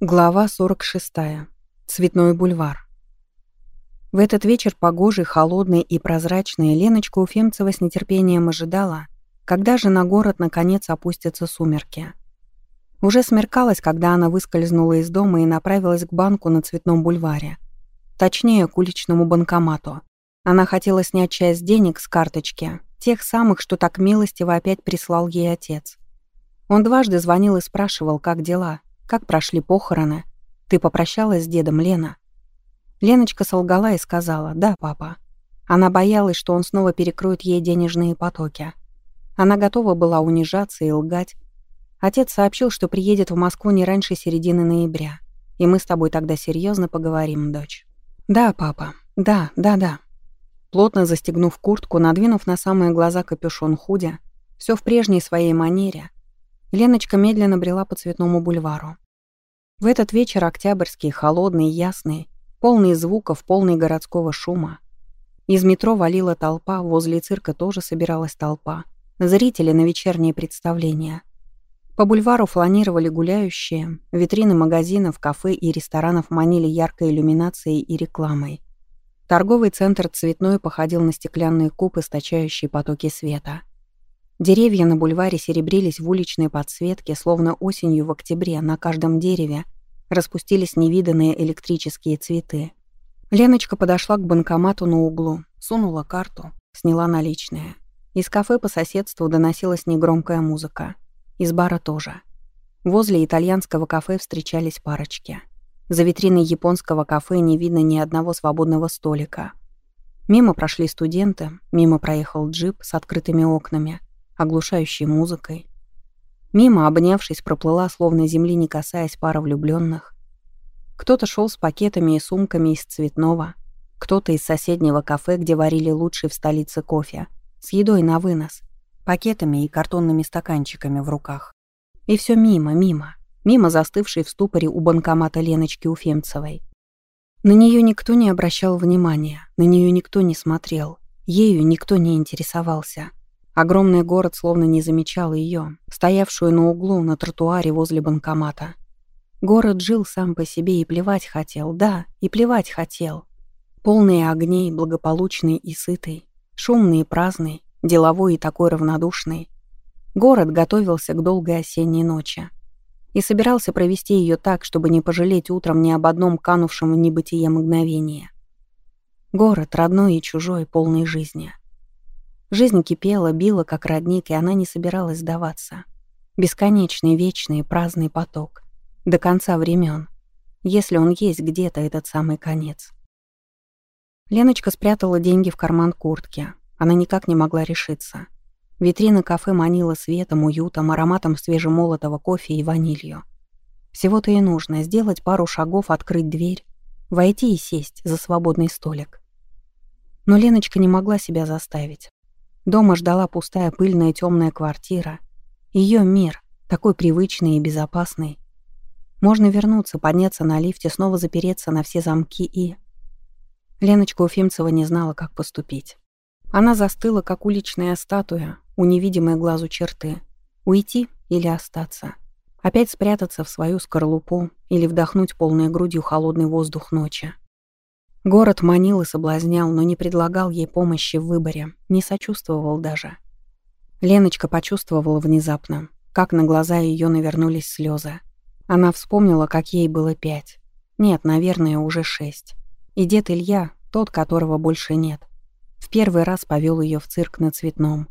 Глава 46. Цветной бульвар. В этот вечер погожий, холодный и прозрачный Леночка Уфимцева с нетерпением ожидала, когда же на город наконец опустятся сумерки. Уже смеркалось, когда она выскользнула из дома и направилась к банку на Цветном бульваре. Точнее, к уличному банкомату. Она хотела снять часть денег с карточки, тех самых, что так милостиво опять прислал ей отец. Он дважды звонил и спрашивал, как дела — как прошли похороны? Ты попрощалась с дедом, Лена?» Леночка солгала и сказала «Да, папа». Она боялась, что он снова перекроет ей денежные потоки. Она готова была унижаться и лгать. Отец сообщил, что приедет в Москву не раньше середины ноября. И мы с тобой тогда серьезно поговорим, дочь. «Да, папа. Да, да, да». Плотно застегнув куртку, надвинув на самые глаза капюшон худи, все в прежней своей манере, Леночка медленно брела по Цветному бульвару. В этот вечер октябрьский, холодный, ясный, полный звуков, полный городского шума. Из метро валила толпа, возле цирка тоже собиралась толпа. Зрители на вечерние представления. По бульвару фланировали гуляющие, витрины магазинов, кафе и ресторанов манили яркой иллюминацией и рекламой. Торговый центр цветной походил на стеклянный куб, источающий потоки света. Деревья на бульваре серебрились в уличной подсветке, словно осенью в октябре на каждом дереве распустились невиданные электрические цветы. Леночка подошла к банкомату на углу, сунула карту, сняла наличные. Из кафе по соседству доносилась негромкая музыка. Из бара тоже. Возле итальянского кафе встречались парочки. За витриной японского кафе не видно ни одного свободного столика. Мимо прошли студенты, мимо проехал джип с открытыми окнами — оглушающей музыкой. Мимо, обнявшись, проплыла, словно земли не касаясь, пара влюбленных. Кто-то шел с пакетами и сумками из цветного, кто-то из соседнего кафе, где варили лучший в столице кофе, с едой на вынос, пакетами и картонными стаканчиками в руках. И все мимо, мимо, мимо застывшей в ступоре у банкомата Леночки Уфемцевой. На нее никто не обращал внимания, на нее никто не смотрел, ею никто не интересовался. Огромный город словно не замечал ее, стоявшую на углу на тротуаре возле банкомата. Город жил сам по себе и плевать хотел, да, и плевать хотел. Полный огней, благополучный и сытый, шумный и праздный, деловой и такой равнодушный. Город готовился к долгой осенней ночи и собирался провести ее так, чтобы не пожалеть утром ни об одном канувшем в небытие мгновении. Город родной и чужой, полный жизни — Жизнь кипела, била, как родник, и она не собиралась сдаваться. Бесконечный, вечный, праздный поток. До конца времен. Если он есть где-то, этот самый конец. Леночка спрятала деньги в карман куртки. Она никак не могла решиться. Витрина кафе манила светом, уютом, ароматом свежемолотого кофе и ванилью. Всего-то и нужно — сделать пару шагов, открыть дверь, войти и сесть за свободный столик. Но Леночка не могла себя заставить. Дома ждала пустая пыльная темная квартира. Ее мир, такой привычный и безопасный. Можно вернуться, подняться на лифте, снова запереться на все замки и... Леночка Уфимцева не знала, как поступить. Она застыла, как уличная статуя, у невидимой глазу черты. Уйти или остаться. Опять спрятаться в свою скорлупу или вдохнуть полной грудью холодный воздух ночи. Город манил и соблазнял, но не предлагал ей помощи в выборе, не сочувствовал даже. Леночка почувствовала внезапно, как на глаза ее навернулись слезы. Она вспомнила, как ей было пять. Нет, наверное, уже шесть. И дед Илья, тот, которого больше нет, в первый раз повел ее в цирк на Цветном.